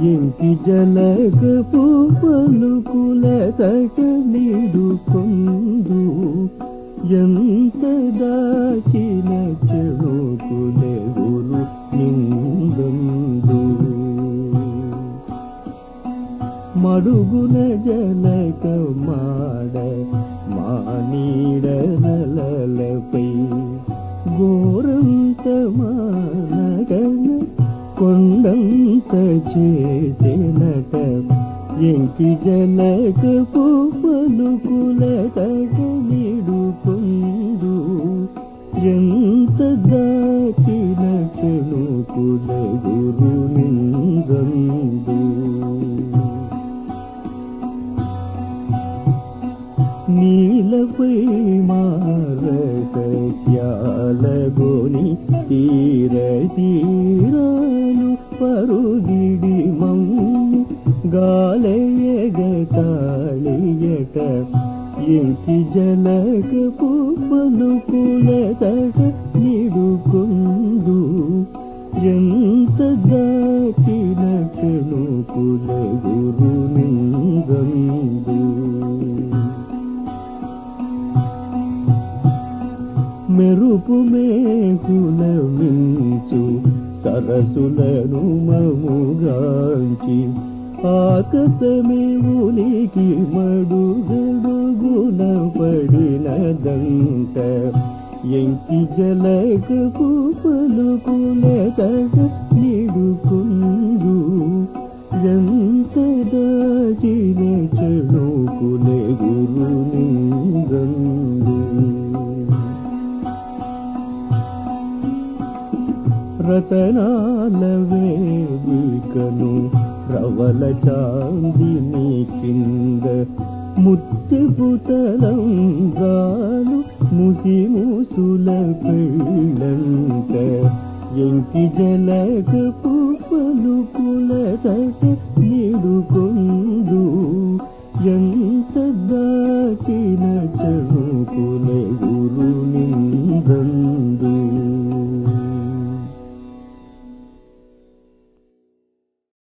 ఇంటి జలగపు పలుకుల తట నీడుకొందు. ఎంత దాచిన చెడుకులెగురు నిందందు మడుగున జనక మాడ మానీడ నలలపై ఘోరంత మానగన కొండంత చేసినట ఎంకి జలక పలుకుల తట నిడుకొందు ఎంత దాచిన చెణుకుల గురు నిందందు నీలపై మారసత్యాలగోని తీర తీరా గాలయగతాళియట ఇంటి జలగపు పలుకుల తట నిడుకొందు ఎంత దాచిన చెణుకుల గురు నిందందు మెరుపు మేకుల మించు సరసులను మముగాంచి ఆకసమే ఉనికి మడుగడుగున పడినదంట. ఎంకి జలగపు పలుకుల తగ నిడుకుందు. ఎంత దాచిన చెడుకులే గురు నిందందు. రతనాల వేదికను ప్రవల చాందిని కింద ముత్తెపు తలంగాలు ముసి ముసుల పెళ్ళంట ఎంకి జలగపు పలుకుల తట నిడుకొందు. ఎంత దాటిన చెడు